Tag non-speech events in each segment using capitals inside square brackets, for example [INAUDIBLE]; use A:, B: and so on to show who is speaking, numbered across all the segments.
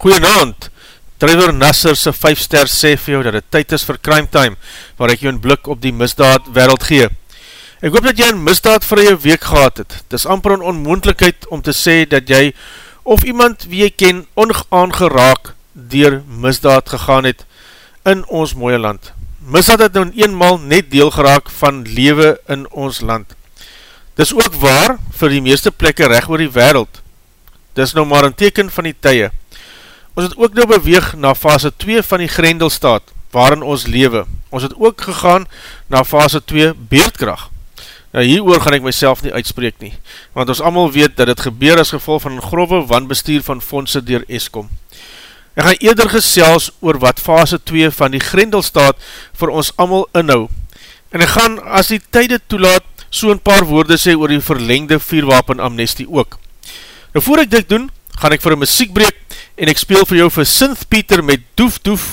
A: Goeienaand, Trevor Nasser sy 5 ster sê vir jou dat het tyd is vir crime time, waar ek jou een blik op die misdaad wereld gee. Ek hoop dat jy een misdaad vir jou week gehad het. Het is amper een onmoendlikheid om te sê dat jy of iemand wie jy ken onaangeraak dier misdaad gegaan het in ons mooie land. Misdaad het nou eenmaal net deel geraak van lewe in ons land. Dis ook waar vir die meeste plekke recht oor die wereld. Dis nou maar een teken van die tye. Ons het ook nou beweeg na fase 2 van die Grendelstaat, waarin ons lewe. Ons het ook gegaan na fase 2 beerdkracht. Nou hier gaan ek myself nie uitspreek nie, want ons allemaal weet dat het gebeur as gevolg van een grove wanbestuur van fondse dier Eskom. Ek gaan eerder gesels oor wat fase 2 van die Grendelstaat vir ons allemaal inhou. En ek gaan, as die tyde toelaat, so een paar woorde sê oor die verlengde vierwapen amnestie ook. Nou voor ek dit doen, gaan ek vir een muziekbreek en ek speel vir jou vir Synth Peter met Doef Doef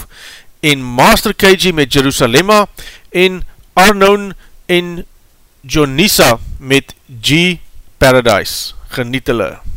A: en Master KG met Jerusalema en Arnoon en Jonisa met G Paradise. Geniet hulle!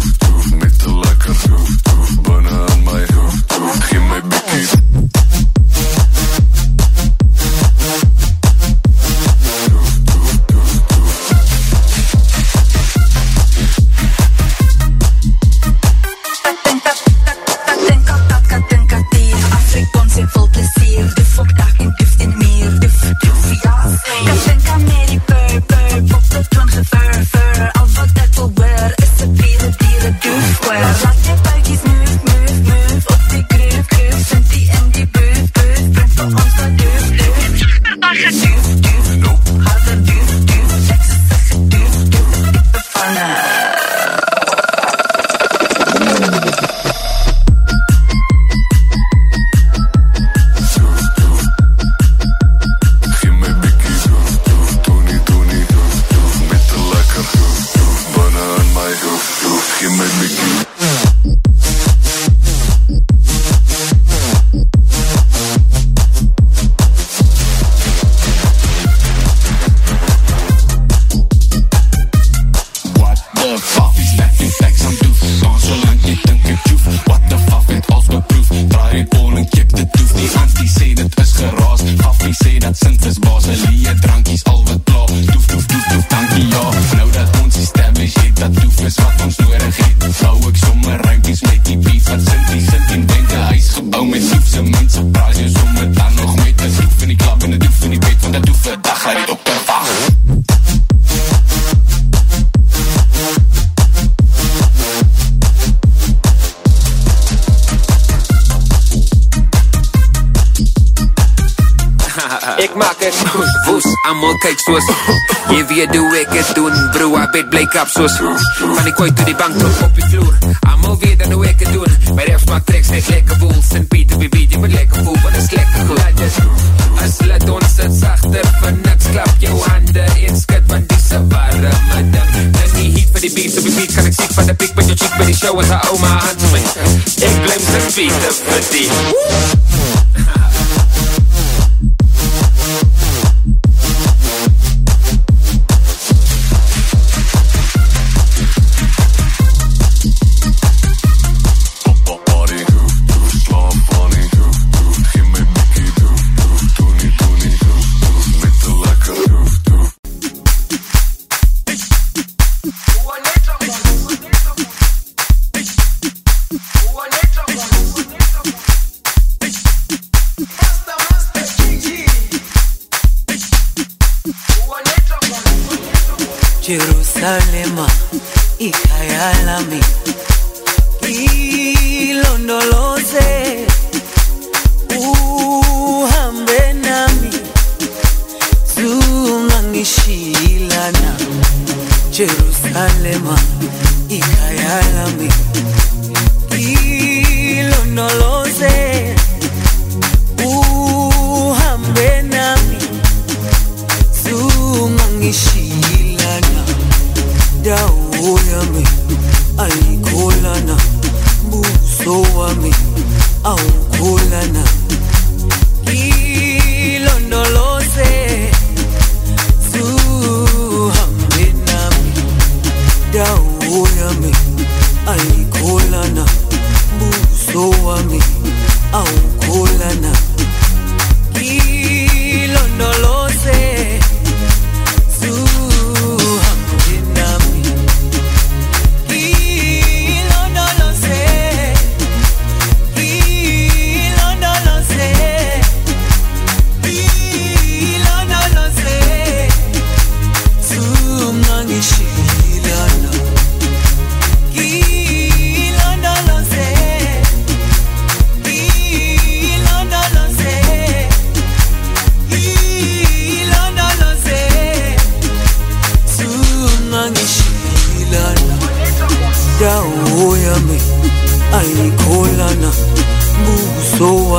B: kap soos Van die kooi toe die bank tot op die vloer. Amal weet dan hoe ek het doen My refs maak treks net lekker woel Sint Pieter wie weet, jy moet lekker voel Wat is lekker goed. As laat ons het sachter van niks. Klap jou hande en skit van die se warme ding Dan die heat van die beats op die beat Kan ek siek van die piek met jou cheek By die show as haar oma hand my Ek blame Sint Pieter vir die. Woe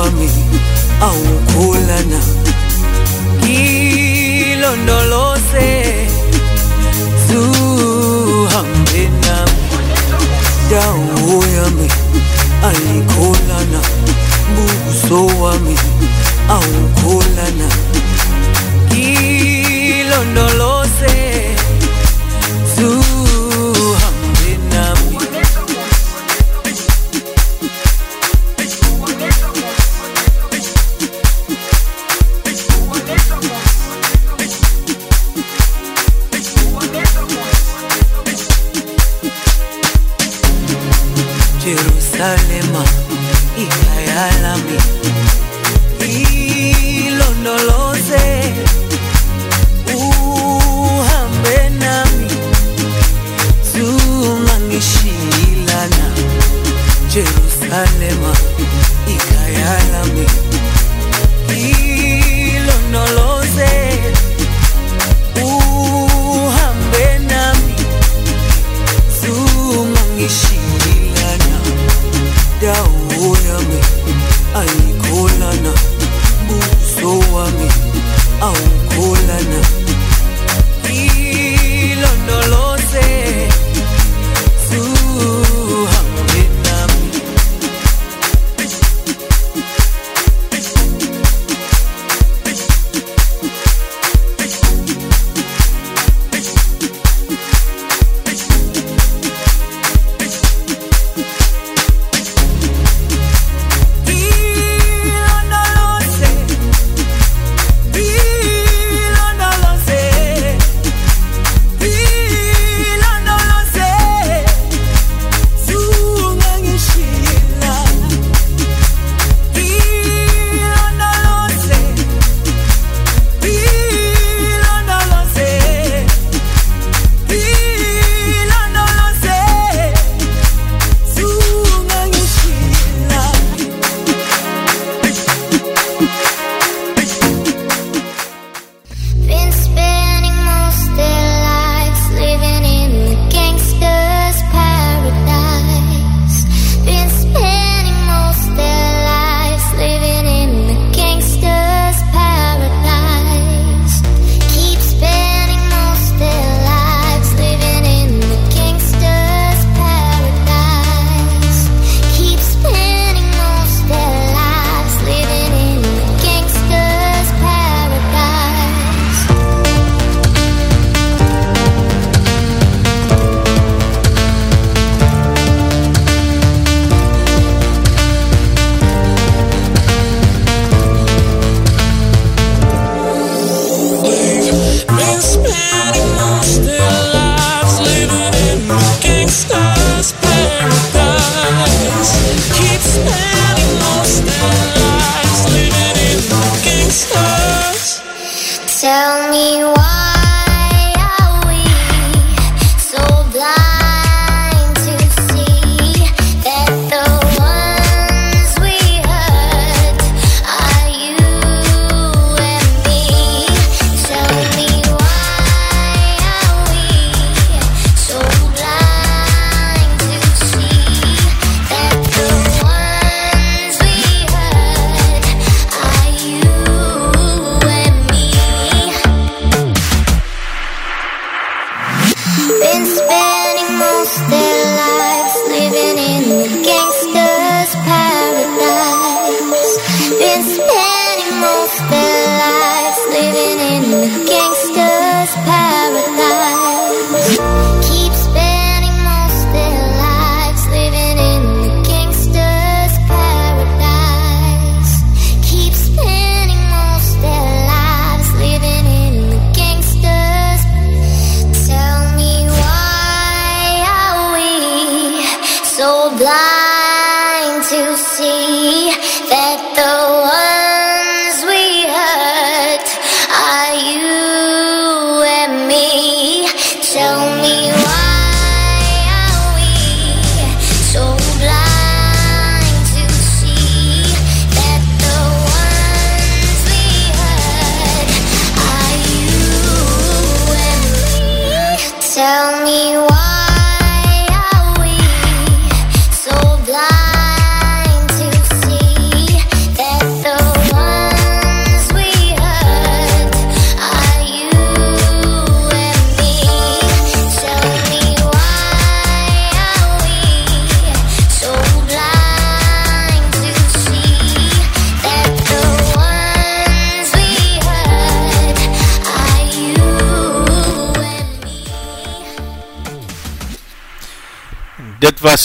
C: wami awukhulana ngilondoloze zuhambe nami. Dawo yami ayikholana buso wami awukholana
A: kilondolose.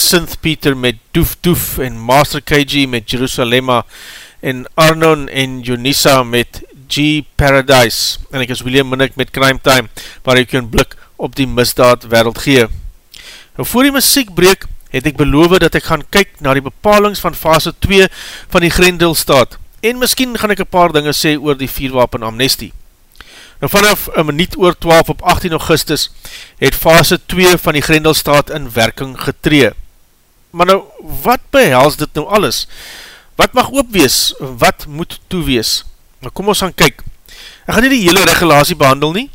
A: Synth Peter met Doef Doef en Master KG met Jerusalema en Arnon en Jonisa met G Paradise en ek is William Minnick met Crime Time waar ek een blik op die misdaad wereld gee. Nou voor die muziek breek het ek beloof dat ek gaan kyk na die bepalings van fase 2 van die Grendelstaat en miskien gaan ek een paar dinge sê oor die vierwapen amnestie. Nou vanaf een minuut oor 12 op 18 augustus het fase 2 van die Grendelstaat in werking getree. Maar nou, wat behels dit nou alles? Wat mag oopwees? Wat moet toewees? Nou kom ons gaan kyk. Ek gaan nie die hele regulatie behandel nie.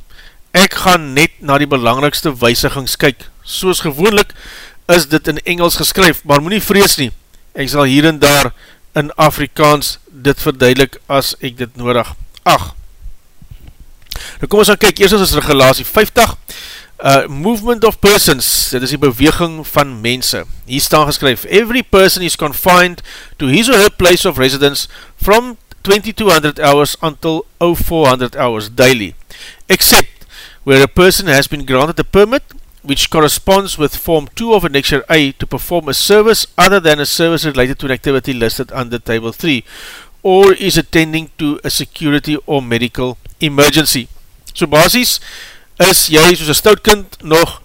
A: Ek gaan net na die belangrikste weisigings kyk. Soos gewoonlik is dit in Engels geskryf, maar moet nie vrees nie. Ek sal hier en daar in Afrikaans dit verduidelik as ek dit nodig. Ach, Nou kom ons gaan kyk, eerst is regulatie 50, uh, Movement of Persons, dit is die beweging van mense. Hier staan geskryf, Every person is confined to his or her place of residence from 2200 hours until 0400 hours daily, except where a person has been granted a permit which corresponds with Form 2 of Annexure A to perform a service other than a service related to an activity listed under Table 3 or is attending to a security or medical emergency. So basis is jy soos een stout kind nog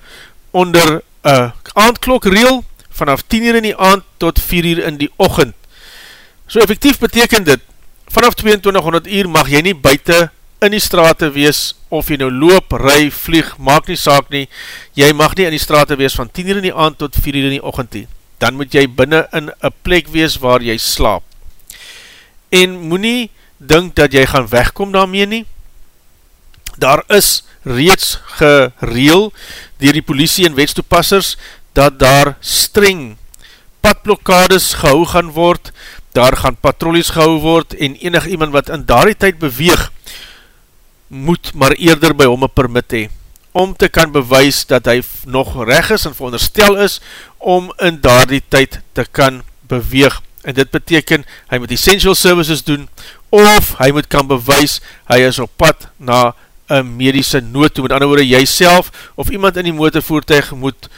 A: onder een aandklok reel vanaf 10 uur in die aand tot 4 uur in die ochend. So effectief beteken dit, vanaf 2200 uur mag jy nie buiten in die straat wees, of jy nou loop, ry, vlieg, maak nie saak nie, jy mag nie in die straat wees van 10 uur in die aand tot 4 uur in die ochend nie. Dan moet jy binnen in een plek wees waar jy slaap. En moet nie dink dat jy gaan wegkom daarmee nie, daar is reeds gereel dier die politie en wetstoepassers dat daar streng padblokkades gehou gaan word, daar gaan patrollies gehou word en enig iemand wat in daardie tyd beweeg moet maar eerder by hom een permit hee om te kan bewys dat hy nog reg is en veronderstel is om in daardie tyd te kan beweeg. En dit beteken hy moet essential services doen of hy moet kan bewys hy is op pad na een medische nood toe, met ander woorde, jy self of iemand in die motorvoertuig moet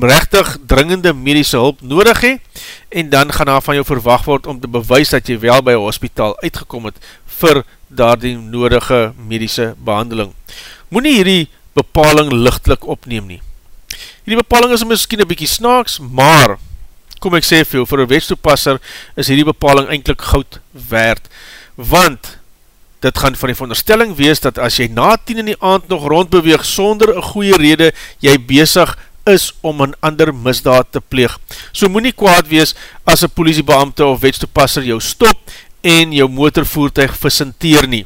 A: rechtig dringende medische hulp nodig hee, en dan gaan daar van jou verwacht word om te bewys dat jy wel by een hospitaal uitgekom het vir daar die nodige medische behandeling. Moet nie hierdie bepaling lichtlik opneem nie. Hierdie bepaling is miskien een bykie snaaks, maar, kom ek sê veel, vir een wetstoepasser is hierdie bepaling eindelijk goud werd, want dit gaan van die veronderstelling wees dat as jy na 10 in die aand nog rondbeweeg sonder een goeie rede, jy bezig is om een ander misdaad te pleeg. So moet nie kwaad wees as een politiebeamte of wetstoepasser jou stop en jou motorvoertuig visenteer nie.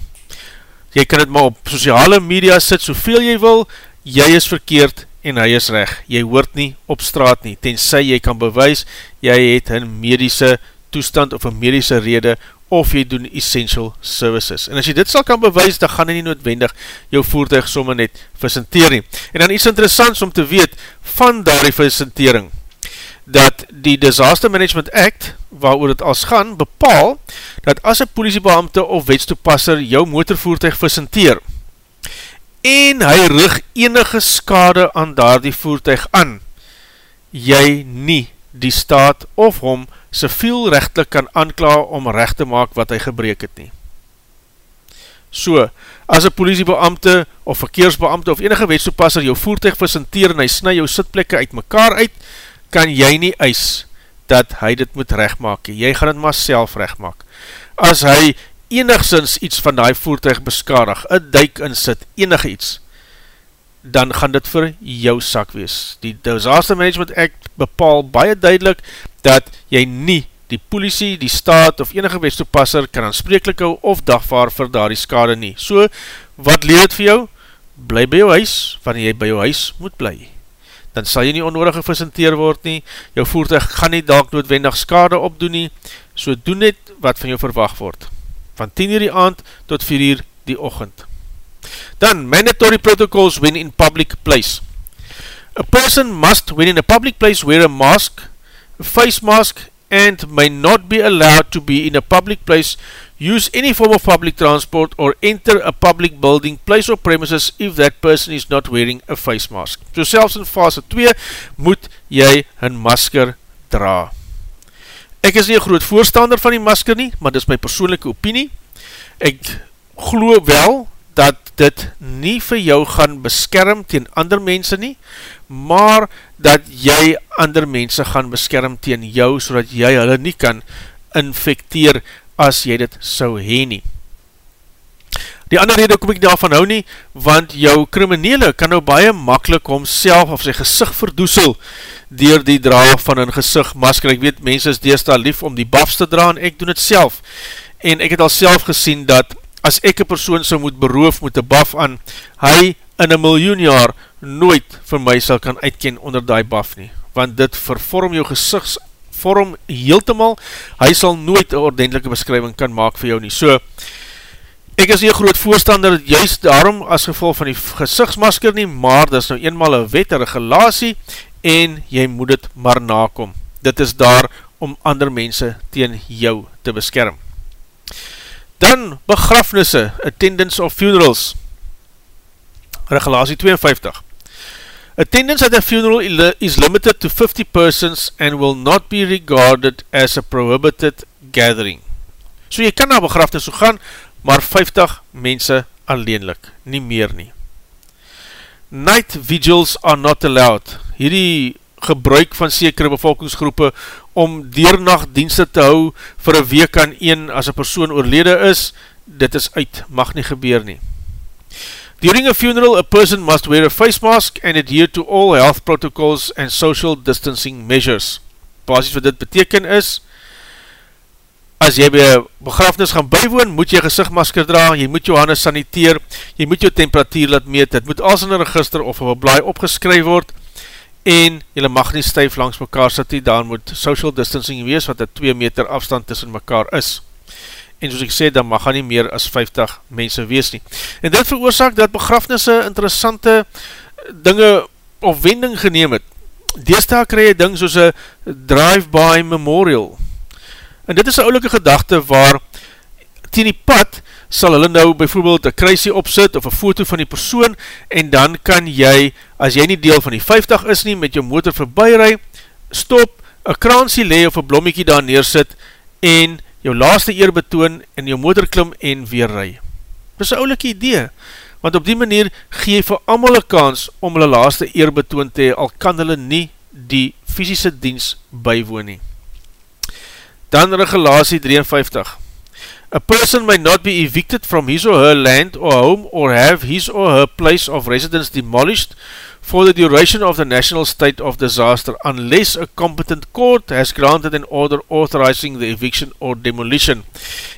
A: Jy kan het maar op sociale media sit soveel jy wil, jy is verkeerd en hy is reg. Jy hoort nie op straat nie, tenzij jy kan bewys, jy het een medische toestand of een medische rede of jy doen essential services. En as jy dit sal kan bewys, dan gaan jy nie noodwendig jou voertuig somme net visenteer nie. En dan iets interessants om te weet van daar die visentering, dat die Disaster Management Act, waar oor het als gaan, bepaal, dat as een politiebeamte of wetstoepasser jou motorvoertuig visenteer, en hy rig enige skade aan daar die voertuig aan, jy nie die staat of hom civiel rechtlik kan aankla om recht te maak wat hy gebreek het nie. So, as een politiebeamte of verkeersbeamte of enige wetstoepasser jou voertuig visenteer en hy snu jou sitplekke uit mekaar uit, kan jy nie eis dat hy dit moet rechtmaak. Jy gaan het maar self rechtmaak. As hy enigszins iets van die voertuig beskadig, een duik in sit, enige iets, dan gaan dit vir jou sak wees. Die Disaster Management Act bepaal baie duidelik dat jy nie die politie, die staat of enige wetstoepasser kan aanspreeklik hou of dagvaar vir daar die skade nie. So, wat leer het vir jou? Bly by jou huis, wanneer jy by jou huis moet bly dan sal jy nie onnodig gepresenteer word nie, jou voertuig gaan nie dalk noodwendig skade opdoen nie, so doen net wat van jou verwacht word, van 10 uur die aand tot 4 uur die ochend. Dan, mandatory protocols when in public place. A person must, when in a public place, wear a mask, a face mask, and may not be allowed to be in a public place use any form of public transport or enter a public building, place or premises if that person is not wearing a face mask. So selfs in fase 2 moet jy een masker dra. Ek is nie groot voorstander van die masker nie, maar dit is my persoonlijke opinie. Ek glo wel dat dit nie vir jou gaan beskerm teen ander mense nie, maar dat jy ander mense gaan beskerm teen jou, so dat jy hulle nie kan infecteer as jy dit sou heen nie. Die ander rede kom ek daarvan hou nie, want jou kriminele kan nou baie makkelijk homself of sy gezicht verdoesel dier die dra van een gezicht masker. Ek weet, mense is deesdaal lief om die bafs te dra en ek doen het self. En ek het al self gesien dat as ek een persoon sou moet beroof met die baf aan, hy in een miljoen jaar nooit vir my sal kan uitken onder die baf nie. Want dit vervorm jou gezichts vorm heeltemal, hy sal nooit een ordentelike beskrywing kan maak vir jou nie. So, ek is nie een groot voorstander, juist daarom as gevolg van die gezichtsmasker nie, maar dit is nou eenmaal een wet, een regulatie, en jy moet het maar nakom. Dit is daar om ander mense teen jou te beskerm. Dan begrafnisse, attendance of funerals, regulatie 52. Attendance at a funeral is limited to 50 persons and will not be regarded as a prohibited gathering. So jy kan na begrafte so gaan, maar 50 mense alleenlik, nie meer nie. Night vigils are not allowed. Hierdie gebruik van sekere bevolkingsgroepe om deernachtdienste te hou vir een week aan een as een persoon oorlede is, dit is uit, mag nie gebeur nie. During a funeral, a person must wear a face mask and adhere to all health protocols and social distancing measures. Basis wat dit beteken is, as jy by een begrafnis gaan bywoon, moet jy gezichtmasker dra, jy moet jou handen saniteer, jy moet jou temperatuur laat meet, het moet als in een register of op een blaai opgeskryf word, en jy mag nie stuif langs mekaar sit nie, daar moet social distancing wees, wat een 2 meter afstand tussen mekaar is en soos ek sê, dan mag nie meer as 50 mense wees nie. En dit veroorzaak dat begrafnisse interessante dinge of wending geneem het. Deesdaal krij jy ding soos een drive-by memorial. En dit is een oulike gedachte waar teen die pad sal hulle nou bijvoorbeeld een kruisie opsit of een foto van die persoon en dan kan jy, as jy nie deel van die 50 is nie, met jou motor voorbij rij, stop, een kraansie lee of een blommiekie daar neersit en jou laaste eer betoon in jou motor klim en weer rij. Dit is een oulike idee, want op die manier gee jy vir amal een kans om hulle laaste eer betoon te hee, al kan hulle nie die fysische diens bywoon nie. Dan regulatie 53. A person may not be evicted from his or her land or home or have his or her place of residence demolished for the duration of the national state of disaster unless a competent court has granted an order authorizing the eviction or demolition.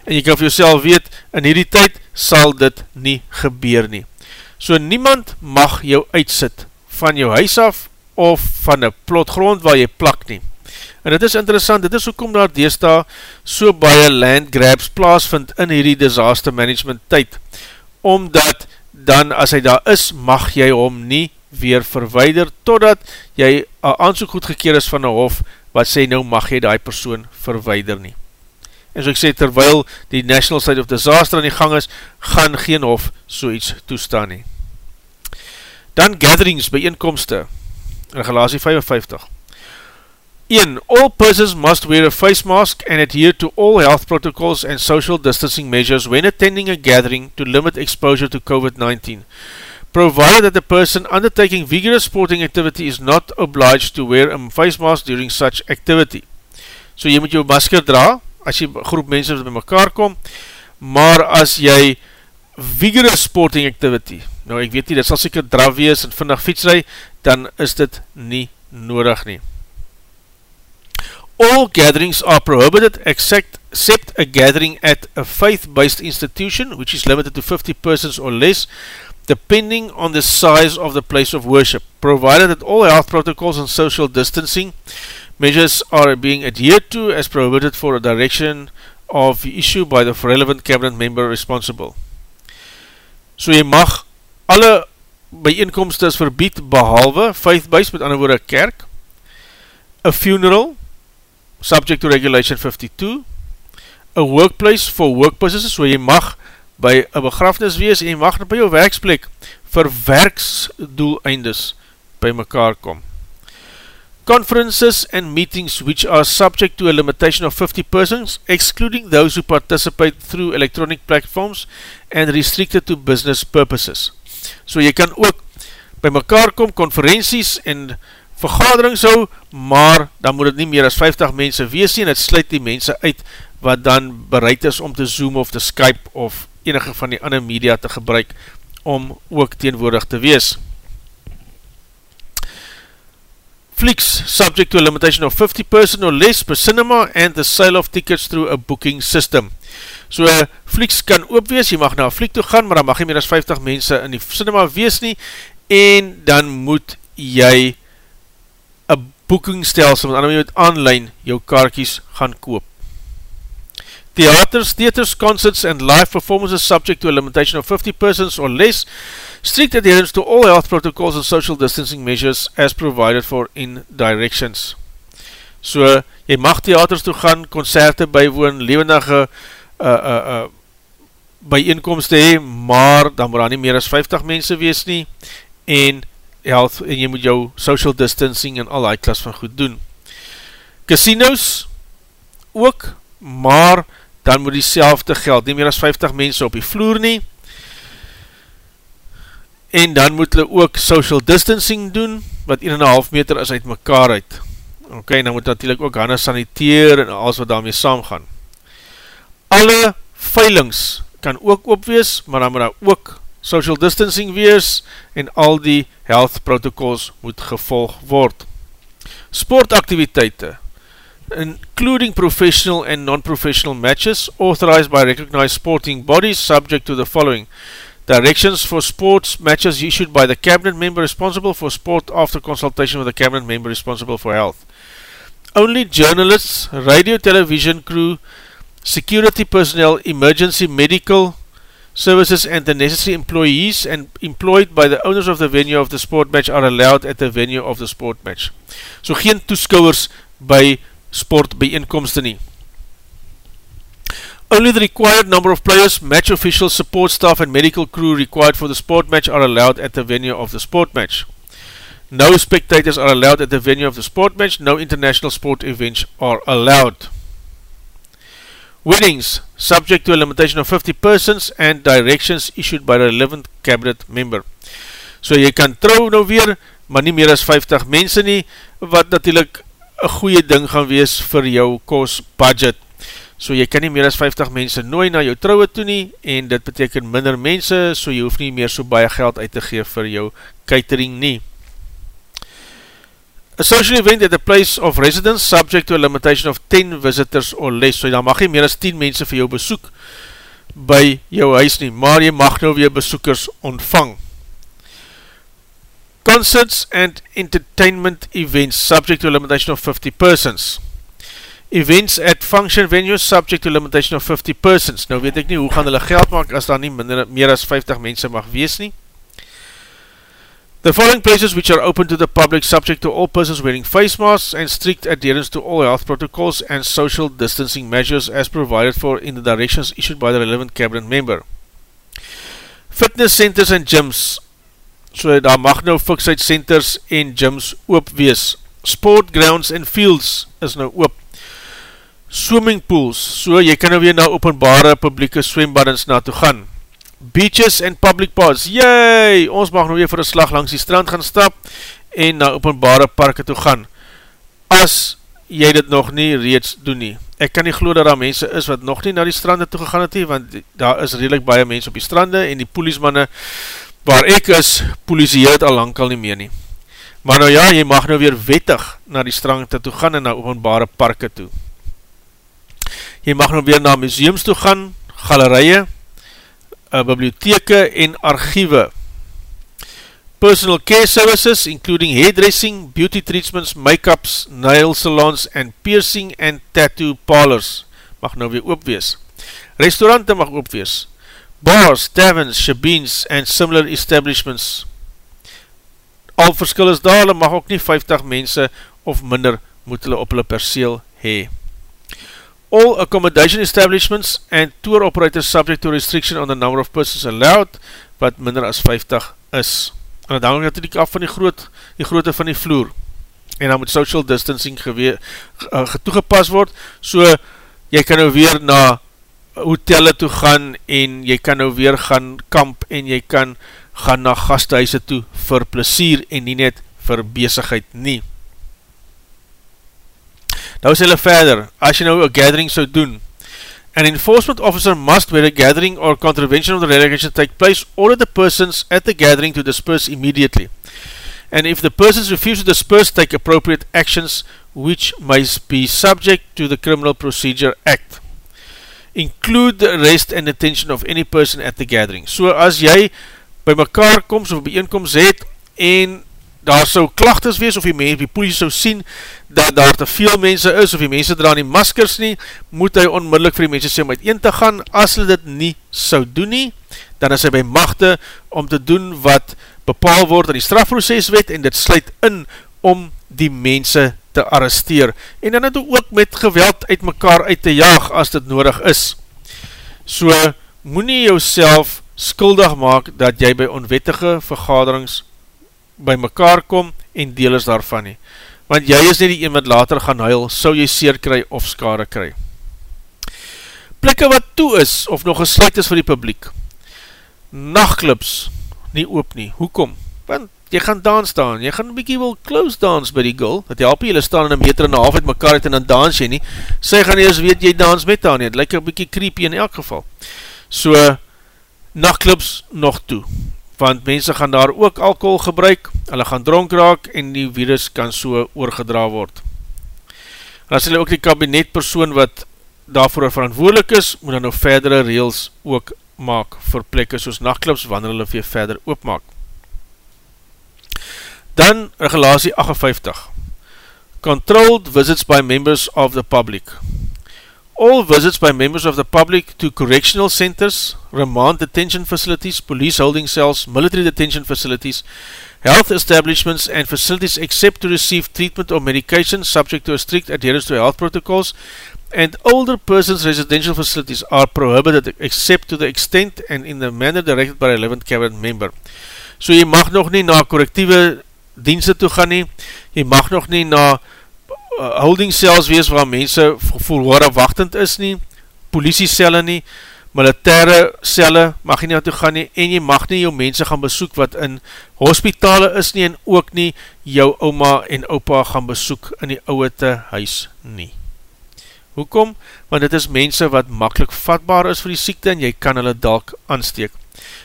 A: En jy kan vir jouself weet, in hierdie tyd sal dit nie gebeur nie. So niemand mag jou uitsit van jou huis af of van een plot grond waar jy plak nie. En dit is interessant, dit is hoekom daar deesda so baie land grabs plaasvind in hierdie disaster management tyd. Omdat dan as hy daar is, mag jy hom nie weer verweider, totdat jy een aansoek goedgekeer is van een hof, wat sê nou mag jy die persoon verweider nie. En so ek sê, terwyl die National State of Disaster aan die gang is, gaan geen hof so iets toestaan nie. Dan gatherings, bijeenkomste, regulatie 55. 1. All persons must wear a face mask and adhere to all health protocols and social distancing measures when attending a gathering to limit exposure to COVID-19. provided that the person undertaking vigorous sporting activity is not obliged to wear a face mask during such activity. So jy moet jou masker dra, as jy groep mense by mekaar kom, maar as jy vigorous sporting activity, nou ek weet nie, dit sal seker draf wees en vindig fietsrij, dan is dit nie nodig nie. All gatherings are prohibited except, except a gathering at a faith-based institution, which is limited to 50 persons or less, depending on the size of the place of worship, provided that all health protocols and social distancing measures are being adhered to as prohibited for a direction of the issue by the relevant cabinet member responsible. So mag alle bijeenkomstes verbied behalwe faith-based, met ander woorde kerk, a funeral, subject to regulation 52, a workplace for work purposes, so jy mag by een begrafnis wees, en jy mag by jou werksplek vir werksdoeleindes by mekaar kom. Conferences and meetings which are subject to a limitation of 50 persons, excluding those who participate through electronic platforms and restricted to business purposes. So jy kan ook by mekaar kom, conferenties en vergadering so, maar dan moet het nie meer as 50 mense wees en het sluit die mense uit wat dan bereid is om te zoom of te skype of enige van die ander media te gebruik om ook teenwoordig te wees. Fleeks subject to a limitation of 50 person or less per cinema and the sale of tickets through a booking system. So Fleeks kan oop wees, jy mag na Fleek toe gaan, maar dan mag jy meer as 50 mense in die cinema wees nie en dan moet jy een boekingstelsel, want dan moet online jou kaartjes gaan koop. Theaters, theaters, concerts and live performances subject to a limitation of 50 persons or less, strict adherence to all health protocols and social distancing measures as provided for in directions. So, jy mag theaters toe gaan, concerte bijwoon, levendige uh, uh, uh, bijeenkomst hee, maar dan moet daar nie meer as 50 mense wees nie, en health, en jy moet jou social distancing en al die klas van goed doen. Casinos ook, maar dan moet die selfde geld, nie meer as 50 mense op die vloer nie, en dan moet hulle ook social distancing doen, wat 1,5 meter is uit mekaar uit. Ok, dan moet natuurlijk ook handen saniteer en alles wat daarmee saam gaan. Alle veilings kan ook opwees, maar dan moet daar ook social distancing wees en al die health protocols moet gevolg word. Sportaktiviteite, including professional and non-professional matches, authorized by recognized sporting bodies, subject to the following. Directions for sports matches issued by the cabinet member responsible for sport after consultation with the cabinet member responsible for health. Only journalists, radio television crew, security personnel, emergency medical services and the necessary employees and employed by the owners of the venue of the sport match are allowed at the venue of the sport match. So geen toeskouwers by sport by inkomste nie. Only the required number of players, match officials, support staff and medical crew required for the sport match are allowed at the venue of the sport match. No spectators are allowed at the venue of the sport match. No international sport events are allowed. Weddings, subject to a limitation of 50 persons and directions issued by the 11th cabinet member. So jy kan trouw nou weer, maar nie meer as 50 mense nie, wat natuurlijk een goeie ding gaan wees vir jou cost budget so jy kan nie meer as 50 mense nooi na jou trouwe toe nie, en dit beteken minder mense, so jy hoef nie meer so baie geld uit te geef vir jou catering nie. A social event at a place of residence subject to a limitation of 10 visitors or less, so dan mag jy meer as 10 mense vir jou besoek by jou huis nie, maar jy mag nou weer besoekers ontvang. Concerts and entertainment events subject to a limitation of 50 persons events at function venues subject to limitation of 50 persons. Nou weet ek nie hoe gaan hulle geld maak as daar nie minder, meer as 50 mense mag wees nie. The following places which are open to the public subject to all persons wearing face masks and strict adherence to all health protocols and social distancing measures as provided for in the directions issued by the relevant cabinet member. Fitness centers and gyms so daar mag nou fiksheid centers en gyms oop wees. Sport grounds and fields is nou oop swimming pools, so jy kan nou weer na openbare publieke swembaddens na toe gaan. Beaches and public parks. Yay! Ons mag nou weer vir een slag langs die strand gaan stap en na openbare parke toe gaan. As jy dit nog nie reeds doen nie. Ek kan nie geloof dat daar mense is wat nog nie na die strande toe gegaan het nie, want daar is redelijk baie mense op die strande en die poliesmanne waar ek is, polisie het al lang al nie meer nie. Maar nou ja, jy mag nou weer wettig na die strande toe gaan en na openbare parke toe. Jy mag nou weer na museums toe gaan, galerie, uh, bibliotheke en archiewe. Personal care services, including hairdressing, beauty treatments, make-ups, nail salons, and piercing and tattoo parlors, mag nou weer oop wees. Restaurante mag oop wees. Bars, taverns, shebeens, and similar establishments. Al verskil is daar, mag ook nie 50 mense of minder moet hulle op hulle perseel hee. All accommodation establishments and tour operators subject to restriction on the number of persons allowed, wat minder as 50 is. En dan hang natuurlijk af van die, groot, die grootte van die vloer. En dan moet social distancing geweer, uh, toegepas word, so jy kan nou weer na hotelle toe gaan, en jy kan nou weer gaan kamp, en jy kan gaan na gasthuise toe vir plesier, en nie net vir bezigheid nie. Nou is hulle verder, as jy nou a gathering so doen, an enforcement officer must where a gathering or contravention of the relegation take place order the persons at the gathering to disperse immediately. And if the persons refuse to disperse, take appropriate actions which must be subject to the Criminal Procedure Act. Include the arrest and detention of any person at the gathering. So as jy by mekaar komst of bijeenkomst het en daar sou klachtes wees of die, mens, die politie sou sien dat daar te veel mense is of die mense dra nie maskers nie, moet hy onmiddellik vir die mense sê om uit een te gaan. As hulle dit nie sou doen nie, dan is hy by machte om te doen wat bepaal word in die strafproceswet en dit sluit in om die mense te arresteer. En dan het ook met geweld uit mekaar uit te jaag as dit nodig is. So, moet nie jou skuldig maak dat jy by onwettige vergaderings by mekaar kom en deel is daarvan nie. Want jy is nie die een wat later gaan huil, sou jy seer kry of skade kry. Plikke wat toe is, of nog gesluit is vir die publiek. Nachtclubs, nie oop nie. Hoekom? Want jy gaan dans staan, jy gaan bykie wil close dance by die girl, dat help jy, jy staan in een meter en een half uit mekaar uit en dan dans jy nie, sy gaan eers weet jy dans met haar nie, het lyk een bykie creepy in elk geval. So, nachtclubs nog toe, want mense gaan daar ook alcohol gebruik, hulle gaan dronk raak en die virus kan so oorgedra word. En as hulle ook die kabinetpersoon wat daarvoor verantwoordelik is, moet dan nou verdere reels ook maak vir plekke soos nachtclubs wanneer hulle weer verder oopmaak. Dan regulatie 58 Controlled visits by members of the public All visits by members of the public to correctional centers, remand detention facilities, police holding cells, military detention facilities, health establishments and facilities except to receive treatment or medication subject to a strict adherence to health protocols and older persons residential facilities are prohibited except to the extent and in the manner directed by a 11th cabinet member. So jy mag nog nie na correctieve dienste toe gaan nie, jy mag nog nie na holding cells wees waar mense volhore wachtend is nie, politie celle nie, militaire celle mag nie naartoe gaan nie, en jy mag nie jou mense gaan besoek wat in hospitale is nie, en ook nie jou oma en opa gaan besoek in die ouwe te huis nie. Hoekom? Want dit is mense wat makkelijk vatbaar is vir die siekte, en jy kan hulle dalk aansteek.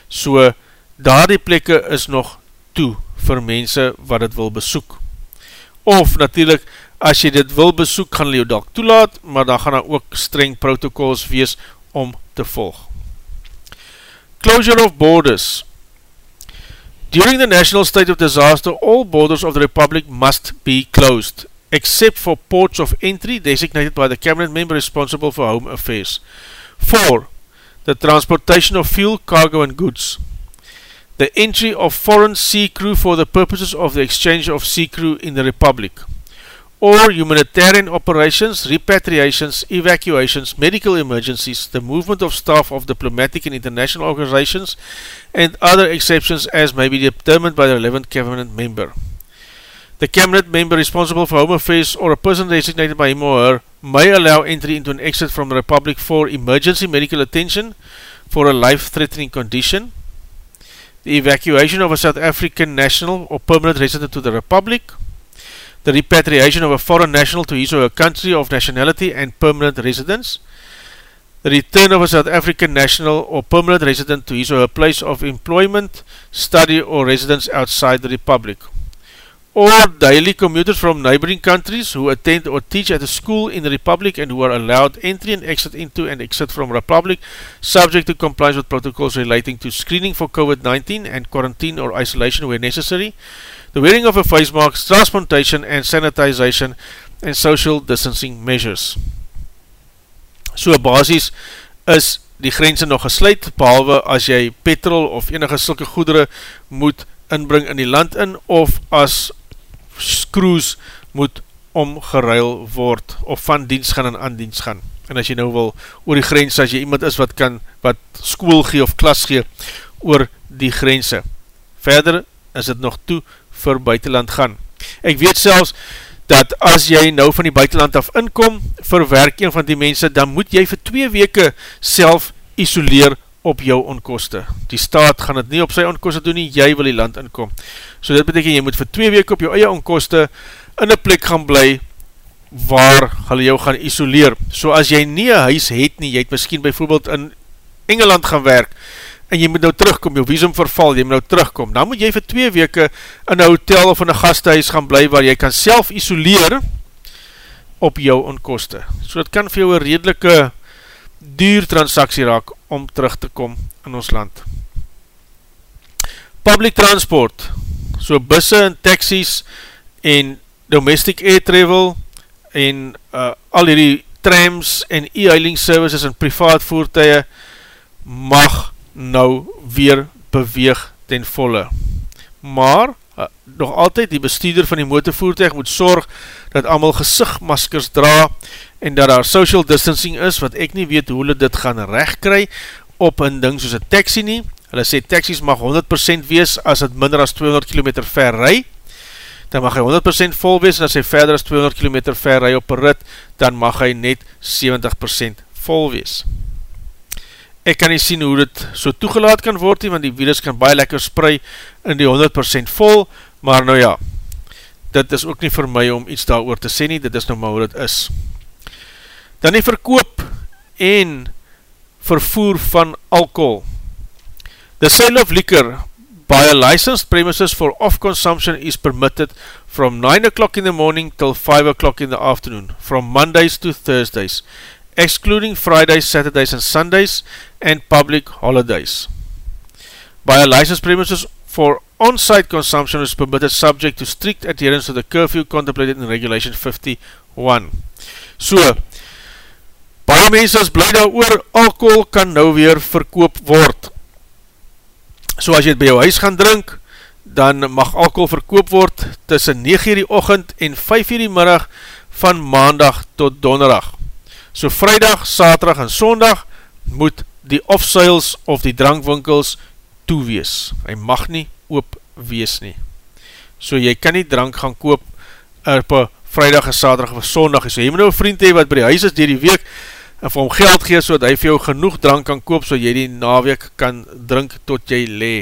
A: So, daar die plekke is nog toe vir mense wat het wil besoek. Of natuurlijk, as jy dit wil besoek, gaan hulle jou dalk toelaat, maar dan gaan daar ook streng protocols wees om te volg. Closure of borders During the national state of disaster, all borders of the republic must be closed, except for ports of entry designated by the cabinet member responsible for home affairs. 4. The transportation of fuel, cargo and goods. The entry of foreign sea crew for the purposes of the exchange of sea crew in the republic or humanitarian operations, repatriations, evacuations, medical emergencies, the movement of staff of diplomatic and international organizations, and other exceptions as may be determined by the relevant cabinet member. The cabinet member responsible for home affairs or a person designated by him or her may allow entry into an exit from the republic for emergency medical attention, for a life-threatening condition, the evacuation of a South African national or permanent resident to the Republic, the repatriation of a foreign national to his or her country of nationality and permanent residence, the return of a South African national or permanent resident to his or her place of employment, study or residence outside the Republic, or daily commuters from neighboring countries who attend or teach at a school in the Republic and who are allowed entry and exit into and exit from Republic subject to compliance with protocols relating to screening for COVID-19 and quarantine or isolation where necessary, the wearing of a face mask, transplantation and sanitization and social distancing measures. So basis is die grense nog gesluit, behalwe as jy petrol of enige sulke goedere moet inbring in die land in, of as skroes moet omgeruil word, of van dienst gaan en aan dienst gaan. En as jy nou wil oor die grens, as jy iemand is wat kan, wat school gee of klas gee, oor die grense. Verder is het nog toe vir buitenland gaan. Ek weet selfs, dat as jy nou van die buitenland af inkom, verwerk een van die mense, dan moet jy vir twee weke self isoleer op jou onkoste. Die staat gaan het nie op sy onkoste doen nie, jy wil die land inkom. So dit beteken, jy moet vir twee weke op jou eie onkoste in een plek gaan bly, waar hulle jou gaan isoleer. So as jy nie een huis het nie, jy het miskien bijvoorbeeld in Engeland gaan werk, en jy moet nou terugkom, jou visum verval, jy moet nou terugkom, dan moet jy vir twee weke in een hotel of in een gasthuis gaan bly, waar jy kan self isoleer op jou onkoste. So het kan vir jou een redelike duur transaksie raak om terug te kom in ons land. Public transport, so busse en taxis en domestic air travel en uh, al die trams en e-hailing services en privaat voertuie mag nou weer beweeg ten volle. Maar, uh, nog altyd, die bestuurder van die motorvoertuig moet sorg dat allemaal gezichtmaskers dra en dat daar social distancing is, wat ek nie weet hoe hulle dit gaan recht kry op een ding soos een taxi nie. Hulle sê taxis mag 100% wees as het minder as 200 km ver ry, dan mag hy 100% vol wees en as hy verder as 200 km ver ry op een rit, dan mag hy net 70% vol wees ek kan nie sien hoe dit so toegelaat kan word nie, want die virus kan baie lekker sprei in die 100% vol, maar nou ja, dit is ook nie vir my om iets daar te sê nie, dit is nou maar hoe dit is. Dan die verkoop en vervoer van alcohol. The sale of liquor by a licensed premises for off-consumption is permitted from 9 o'clock in the morning till 5 o'clock in the afternoon, from Mondays to Thursdays, excluding Fridays, Saturdays and Sundays and public holidays. By a license premises for on-site consumption is permitted subject to strict adherence to the curfew contemplated in Regulation 51. So, baie mense is blij daar oor, alcohol kan nou weer verkoop word. So as jy het by jou huis gaan drink, dan mag alcohol verkoop word tussen 9 uur die ochend en 5 uur die middag van maandag tot donderdag. So vrijdag, saterdag en sondag moet die off-sales of die drankwinkels toewees. Hy mag nie oop wees nie. So jy kan nie drank gaan koop op een vrijdag en saterdag of sondag. So jy moet nou een vriend hee wat by die huis is dier die week en vir hom geld gee so dat hy vir jou genoeg drank kan koop so jy die naweek kan drink tot jy le.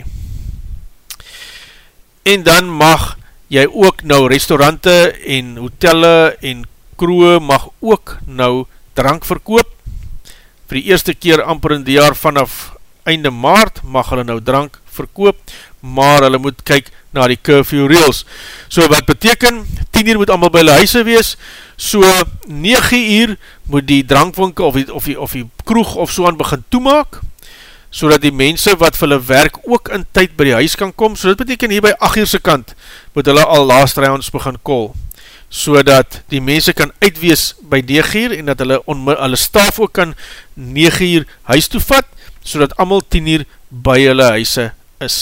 A: En dan mag jy ook nou restaurante en hotelle en kroe mag ook nou drank verkoop. Vir die eerste keer amper in die jaar vanaf einde maart mag hulle nou drank verkoop, maar hulle moet kyk na die curfew rails. So wat beteken, 10 uur moet allemaal by hulle huise wees, so 9 uur moet die drankwinkel of die, of die, of die kroeg of so aan begin toemaak, so die mense wat vir hulle werk ook in tyd by die huis kan kom, so dit beteken hier by 8 uurse kant moet hulle al last rounds begin call so dat die mense kan uitwees by 9 uur en dat hulle, hulle staf ook kan 9 uur huis toevat, so dat amal 10 uur by hulle huise is.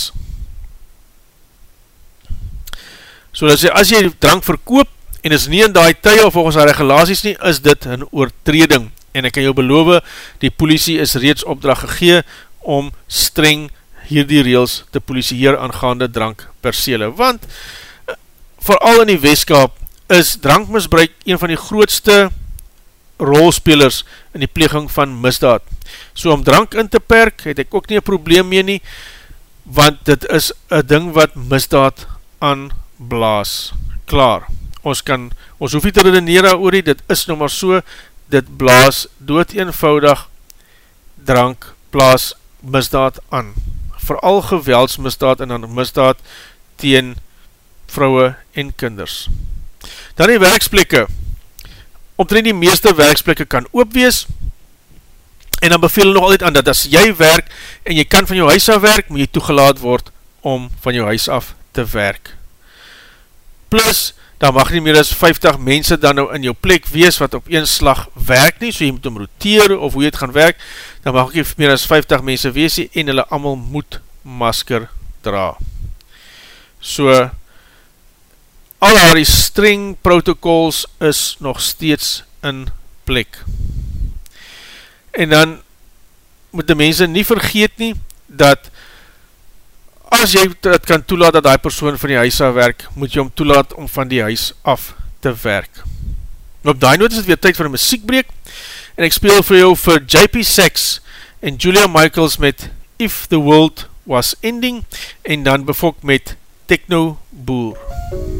A: So dat sê, as jy drank verkoop en is nie in die tye of volgens die regulaties nie, is dit een oortreding. En ek kan jou beloof, die politie is reeds opdracht gegee om streng hierdie reels te politie aangaande drank persele. Want, eh, vooral in die weeskap, is drankmisbruik een van die grootste rolspelers in die pleging van misdaad. So om drank in te perk, het ek ook nie een probleem mee nie, want dit is een ding wat misdaad aanblaas. Klaar, ons kan, ons hoef nie te redeneer oor die, dit is nou maar so, dit blaas dood eenvoudig drank, blaas misdaad aan. Vooral geweldsmisdaad en dan misdaad teen vrouwe en kinders. Dan die werksplekke, omtrent die meeste werksplekke kan oopwees, en dan beveel nog altyd aan, dat as jy werk, en jy kan van jou huis af werk, moet jy toegelaat word, om van jou huis af te werk. Plus, dan mag nie meer as 50 mense dan nou in jou plek wees, wat op een slag werk nie, so jy moet om roteer, of hoe jy het gaan werk, dan mag nie meer as 50 mense wees nie, en hulle allemaal moet masker dra. So, al haar die streng protocols is nog steeds in plek. En dan moet die mense nie vergeet nie, dat as jy het kan toelaat dat die persoon van die huis af werk, moet jy om toelaat om van die huis af te werk. En op die noot is het weer tyd vir een muziekbreek, en ek speel vir jou vir JP Sachs en Julia Michaels met If the World Was Ending, en dan bevok met Techno Boer. MUZIEK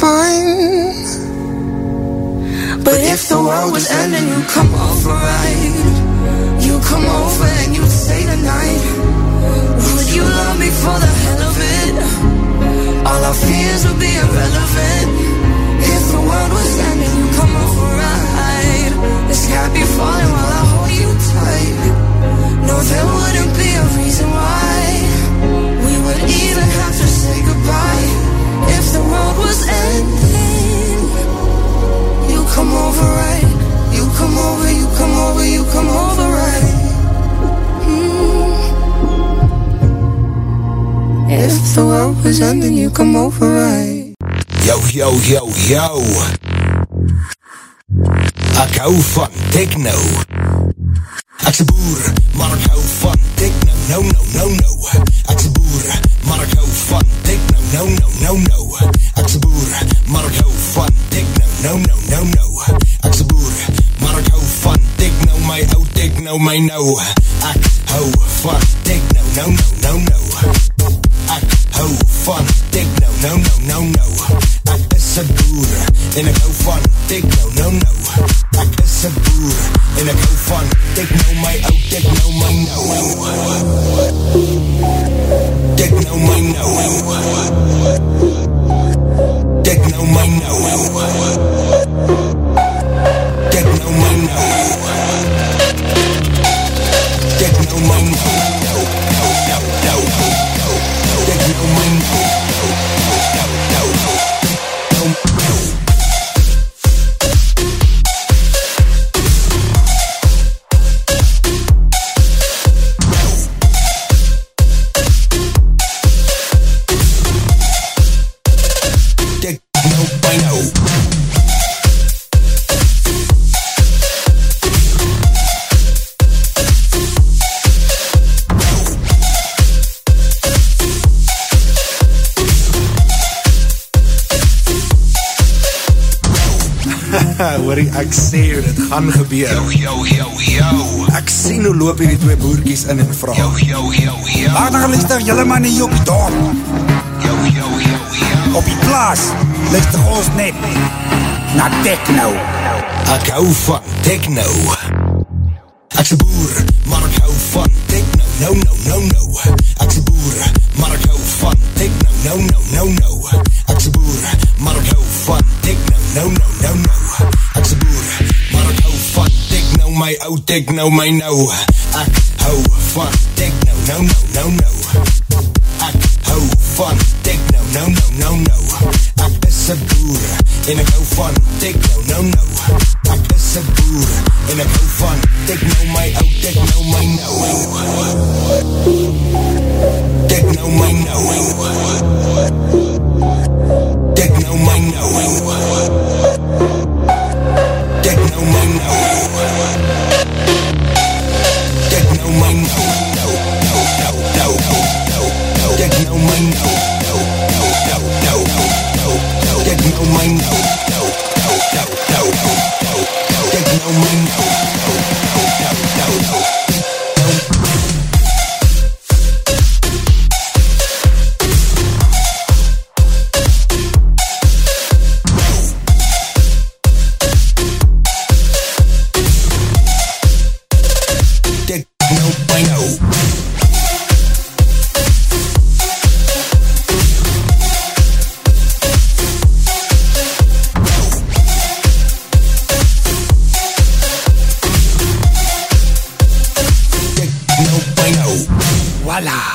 D: fine. But if the world was ending, you'd come over right You'd come over and you'd stay the night Would you love me for the hell of it? All our fears would be irrelevant If the world was ending, come over.
E: Yo, yo, yo, yo. Ek hou van techno. Ek's 'n boer, maar van techno, no no no no. Ek's 'n boer, maar van techno, no no no no. Ek's 'n boer, maar van no no no no. Boer, my ou techno, my nou. Ek hou van techno, no no no no. Ek hou van techno, no no no no. Ek is 'n boer en ek hou van techno, no no. Ek is 'n boer en ek hou van techno, my ou techno, my nou. Techno, my nou. Techno, my nou. [LAUGHS]
F: Hoorie, ek sê jou, dit gaan gebeur.
E: Yo, yo, yo, yo.
F: Ek sien hoe loop hierdie twee boerkies in en vraag.
E: Yo, yo, yo, yo.
F: Waar daar luister julle man hier op die dorp?
E: Yo, yo, yo, yo.
F: Op die plaas luister ons net na techno.
E: Ek hou van techno. Ek's 'n boer, maar ek hou van techno. No, no, no, no. Ek's 'n boer, maar ek hou van techno. No, no, no, no. Ek's 'n boer, maar ek hou van techno. No, no, no, no. Ek's 'n boer, maar ek hou van techno. My ou techno, my nou. Ek hou van techno. No, no, no, no. Ek hou van techno. No, no, no, no. Ek is 'n boer en ek hou van techno. No, no. Ek is 'n boer en ek hou van techno. My ou techno, my nou. Techno, my nou. Techno, my nou. Techno, my nou. Techno, my nou. No, no, no, no, no, no. Techno, my nou. No, no.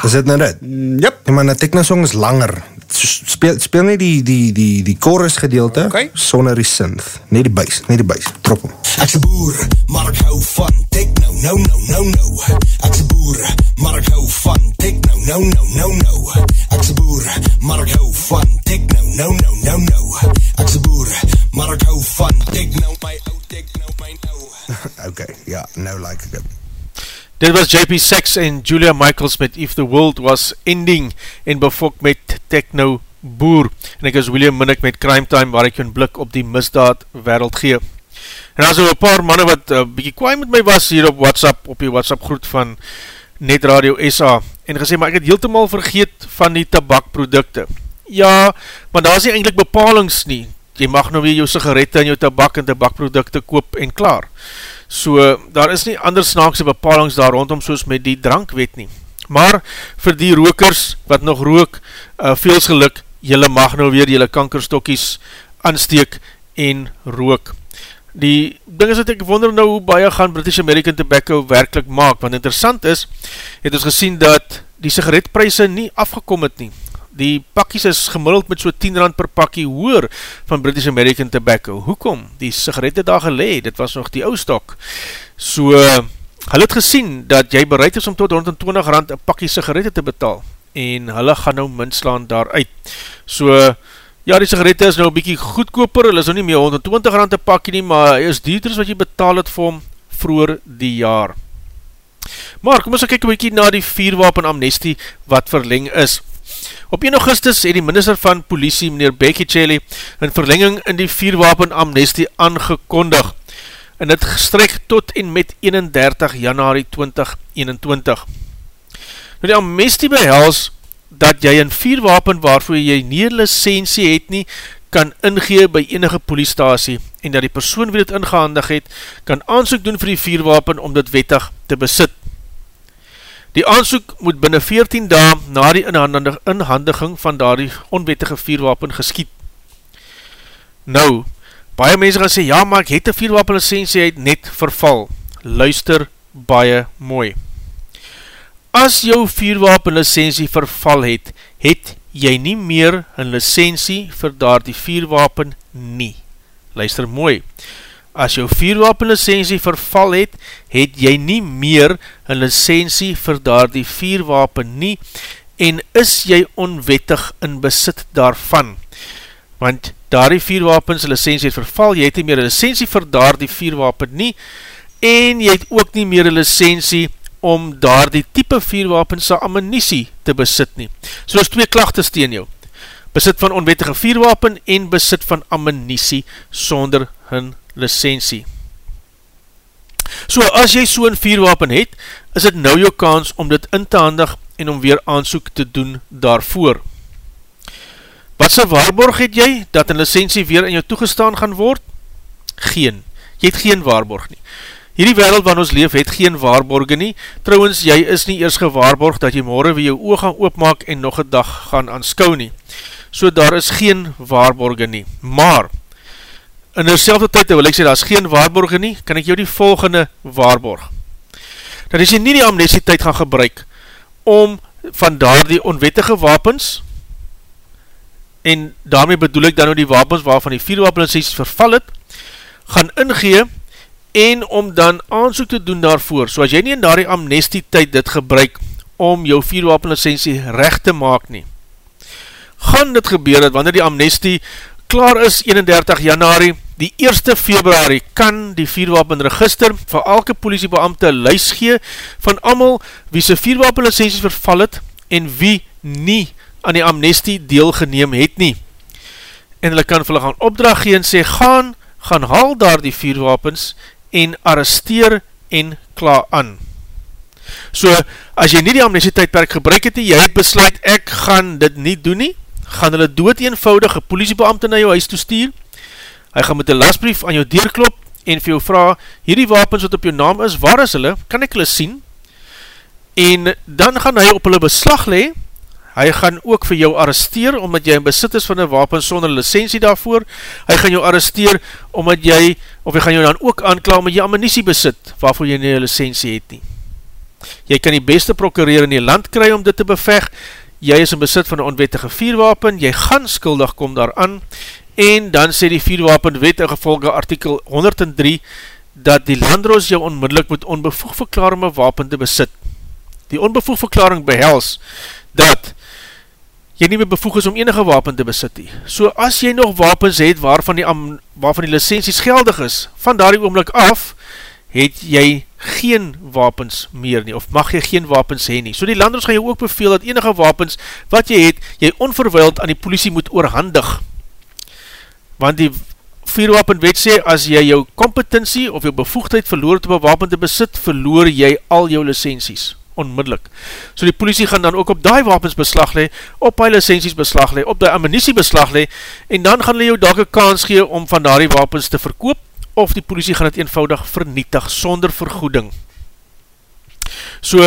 G: Is dit nou dit?
F: Jep.
G: Ja, maar 'n techno song is langer. Speel speel net die die die die chorus gedeelte
F: Oké.
G: sonder die synth, net die bass, net die bass. Trop hom.
E: Ek's 'n boer, maar ek hou van techno. No, no, no, no. Ek's 'n boer, maar ek hou van techno. No, no, no, no. Ek's 'n boer, maar ek hou van techno. No, no, no, no. Ek's 'n boer, maar ek hou van techno. My ou techno, my nou. [LAUGHS]
G: Okay, ja, nou like ek dit.
A: Dit was JP Sachs en Julia Michaels met If the World Was Ending en befok met Techno Boer. En ek is William Minnick met Crime Time waar ek een blik op die misdaad wereld gee. En daar is een paar manne wat uh, bykie kwaai met my was hier op WhatsApp, op die WhatsApp groet van Net Radio SA en gesê, maar ek het heeltemaal vergeet van die tabakprodukte. Ja, maar daar is nie eindelijk bepalings nie. Jy mag nou weer jou sigarette en jou tabak en tabakprodukte koop en klaar. So, daar is nie ander snaakse bepalings daar rondom soos met die drankwet nie. Maar, vir die rokers wat nog rook, uh, veels geluk, jylle mag nou weer jylle kankerstokkies aansteek en rook. Die ding is dat ek wonder nou hoe baie gaan British American Tobacco werkelijk maak, want interessant is, het ons gesien dat die sigaretpryse nie afgekom het nie. Die pakkies is gemiddeld met so 10 rand per pakkie hoer van British American Tobacco. Hoekom? Die sigarette daar gelee, dit was nog die ou stok. So, hulle het gesien dat jy bereid is om tot rond 20 rand een pakkie sigarette te betaal. En hulle gaan nou minslaan daaruit. So, ja, die sigarette is nou bykie goedkoper, hulle is nou nie meer 120 rand een pakkie nie, maar hy is duurder as wat jy betaal het vir hom vroeger die jaar. Maar kom ons kyk een bykie na die vierwapen amnestie wat verleng is. Op 1 augustus het die minister van politie, meneer Becky Chelly, een verlenging in die vierwapen amnestie aangekondig en het gestrek tot en met 31 januari 2021. Nou die amnestie behels dat jy een vierwapen waarvoor jy nie licensie het nie, kan ingee by enige poliestasie en dat die persoon wie dit ingehandig het, kan aansoek doen vir die vierwapen om dit wettig te besit. Die aansoek moet binnen 14 dae na die inhandiging van daar die onwettige vierwapen geskiet. Nou, baie mense gaan sê, ja, maar ek het die vierwapen licensie uit net verval. Luister baie mooi. As jou vierwapen licensie verval het, het jy nie meer een licensie vir daar die vierwapen nie. Luister mooi. As jou vierwapen licensie verval het, het jy nie meer een licensie vir daar die vierwapen nie en is jy onwettig in besit daarvan. Want daar die vierwapens licensie het verval, jy het nie meer een licensie vir daar die vierwapen nie en jy het ook nie meer een licensie om daar die type vierwapens sa ammunisie te besit nie. So is twee klachtes teen jou. Besit van onwettige vierwapen en besit van ammunisie sonder hun licensie. So as jy so een vierwapen het, is het nou jou kans om dit in te handig en om weer aansoek te doen daarvoor. Wat sy waarborg het jy, dat een licensie weer in jou toegestaan gaan word? Geen. Jy het geen waarborg nie. Hierdie wereld waar ons leef het geen waarborge nie, trouwens jy is nie eers gewaarborg dat jy morgen weer jou oog gaan oopmaak en nog een dag gaan aanskou nie. So daar is geen waarborge nie. Maar, in dezelfde tyd wil ek sê, daar is geen waarborge nie, kan ek jou die volgende waarborg. Dat as jy nie die amnesie tyd gaan gebruik om van daar die onwettige wapens en daarmee bedoel ek dan nou die wapens waarvan die vier wapenlicenties verval het, gaan ingee en om dan aanzoek te doen daarvoor, so as jy nie in daar die amnestie tyd dit gebruik om jou vierwapenlicensie recht te maak nie, gaan dit gebeur dat wanneer die amnestie klaar is 31 januari, die 1 februari kan die vierwapenregister vir elke politiebeamte luis gee van amal wie sy vierwapenlicensies verval het en wie nie aan die amnestie deelgeneem het nie. En hulle kan vir hulle gaan opdrag gee en sê, gaan, gaan haal daar die vierwapens en arresteer en kla aan. So, as jy nie die amnestietijdperk gebruik het, jy het besluit, ek gaan dit nie doen nie, gaan hulle dood eenvoudig een politiebeamte na jou huis toestuur, hy gaan met een lasbrief aan jou deurklop, en vir jou vraag, hierdie wapens wat op jou naam is, waar is hulle, kan ek hulle sien, en dan gaan hy op hulle beslag le, hy gaan ook vir jou arresteer, omdat jy in besit is van een wapen sonder licentie daarvoor, hy gaan jou arresteer, omdat jy, of hy gaan jou dan ook aankla, omdat jy ammunisie besit, waarvoor jy nie een licentie het nie. Jy kan die beste prokureer in die land kry om dit te beveg, jy is in besit van een onwettige vierwapen, jy gaan skuldig kom daaraan, en dan sê die vierwapen wet in gevolge artikel 103, dat die landroos jou onmiddellik moet onbevoeg verklaar om een wapen te besit. Die onbevoeg verklaring behels, dat jy nie meer bevoeg is om enige wapen te besit nie. So as jy nog wapens het waarvan die, waarvan die licenties geldig is, van daar die oomlik af, het jy geen wapens meer nie, of mag jy geen wapens heen nie. So die landers gaan jy ook beveel dat enige wapens wat jy het, jy onverwild aan die politie moet oorhandig. Want die vierwapenwet sê, as jy jou competentie of jou bevoegdheid verloor om een wapen te besit, verloor jy al jou licenties onmiddellik. So die politie gaan dan ook op die wapens beslag le, op die licenties beslag le, op die ammunisie beslag le, en dan gaan hulle jou dalk een kans gee om van daar die wapens te verkoop, of die politie gaan het eenvoudig vernietig, sonder vergoeding. So,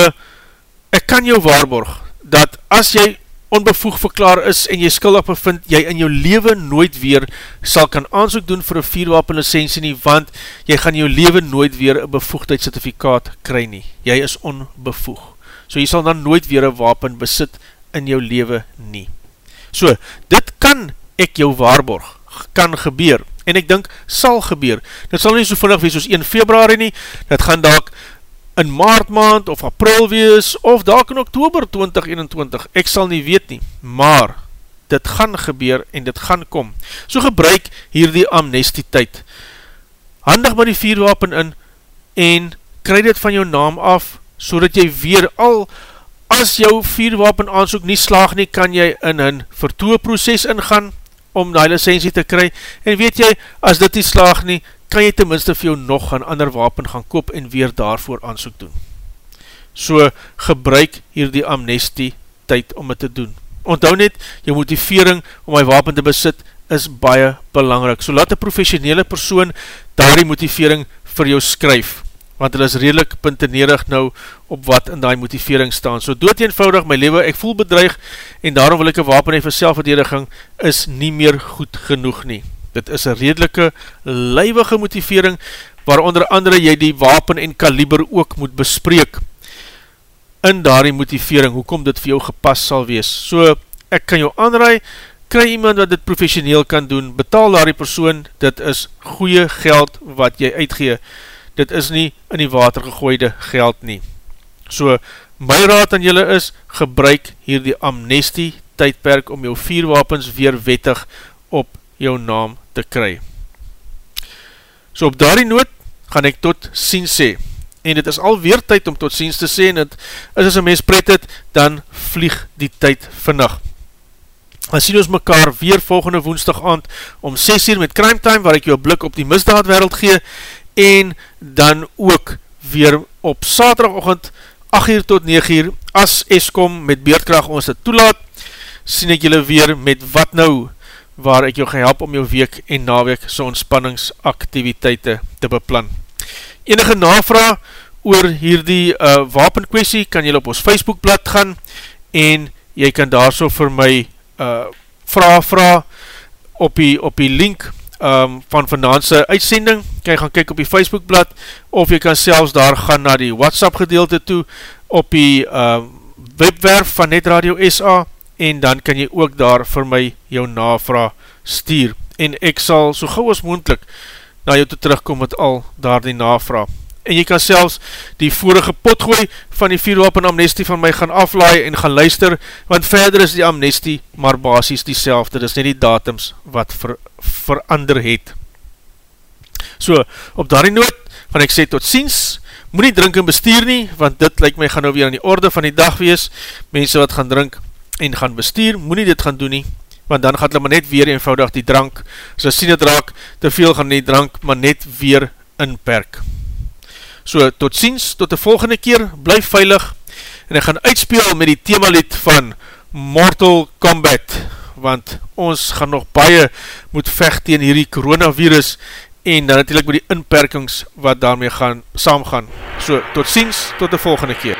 A: ek kan jou waarborg, dat as jy onbevoeg verklaar is en jy skuldig bevind, jy in jou leven nooit weer sal kan aanzoek doen vir een vierwapen licensie nie, want jy gaan jou leven nooit weer een bevoegdheidscertifikaat kry nie. Jy is onbevoeg. So jy sal dan nooit weer een wapen besit in jou leven nie. So, dit kan ek jou waarborg, kan gebeur, en ek dink, sal gebeur. Dit sal nie so vinnig wees soos 1 februari nie, dit gaan daak in maart maand of april wees of dalk in oktober 2021, ek sal nie weet nie, maar dit gaan gebeur en dit gaan kom. So gebruik hier die amnestie tyd. Handig maar die vierwapen in en kry dit van jou naam af so dat jy weer al, as jou vierwapen aansoek nie slaag nie, kan jy in een vertoeproces ingaan, om die licensie te kry, en weet jy, as dit nie slaag nie, kan jy tenminste vir jou nog een ander wapen gaan koop, en weer daarvoor aansoek doen. So, gebruik hier die amnestie tyd om het te doen. Onthou net, jou motivering om my wapen te besit, is baie belangrik. So laat die professionele persoon daar die motivering vir jou skryf, want hulle is redelijk puntenerig nou op wat in die motivering staan. So dood eenvoudig my leven, ek voel bedreig en daarom wil ek een wapen hee vir selfverdediging is nie meer goed genoeg nie. Dit is een redelike lijwige motivering waar onder andere jy die wapen en kaliber ook moet bespreek in daar die motivering, hoekom dit vir jou gepas sal wees. So, ek kan jou aanraai, kry iemand wat dit professioneel kan doen, betaal daar die persoon, dit is goeie geld wat jy uitgee, dit is nie in die water gegooide geld nie. So, my raad aan julle is, gebruik hier die amnestie tydperk om jou vierwapens weer wettig op jou naam te kry. So op daar die noot gaan ek tot sien sê, en dit is alweer tyd om tot ziens te sê, en het is as een mens pret het, dan vlieg die tyd vannacht. Dan sien ons mekaar weer volgende woensdag aand om 6 uur met Crime Time, waar ek jou blik op die misdaadwereld gee, en dan ook weer op saterdagochtend 8 uur tot 9 uur, as Eskom met beerdkracht ons het toelaat, sien ek julle weer met Wat Nou, waar ek jou gehelp om jou week en naweek so ontspanningsaktiviteite te beplan. Enige navraag oor hierdie uh, wapenkwestie, kan jy op ons Facebookblad gaan, en jy kan daar so vir my uh, vraag vraag op die, op die link um, van vandaanse uitsending, kan jy gaan kyk op die Facebookblad, of jy kan selfs daar gaan na die WhatsApp gedeelte toe, op die uh, webwerf van Netradio SA, en dan kan jy ook daar vir my jou navraag stuur, en ek sal so gauw as moendlik na jou toe terugkom met al daar die navraag. En jy kan selfs die vorige potgooi van die vierwapen amnestie van my gaan aflaai en gaan luister, want verder is die amnestie maar basis die selfde, dit is nie die datums wat ver, verander het. So, op daarie noot, van ek sê tot ziens, moet nie drink en bestuur nie, want dit lyk my gaan nou weer aan die orde van die dag wees, mense wat gaan drink en gaan bestuur, moet nie dit gaan doen nie, want dan gaat hulle maar net weer eenvoudig die drank, so sien het raak, te veel gaan die drank, maar net weer inperk. So, tot ziens, tot die volgende keer, blyf veilig, en ek gaan uitspeel met die themalied van Mortal Kombat, want ons gaan nog baie moet vecht tegen hierdie coronavirus, en dan natuurlijk met die inperkings wat daarmee gaan, saam gaan. So, tot ziens, tot die volgende keer.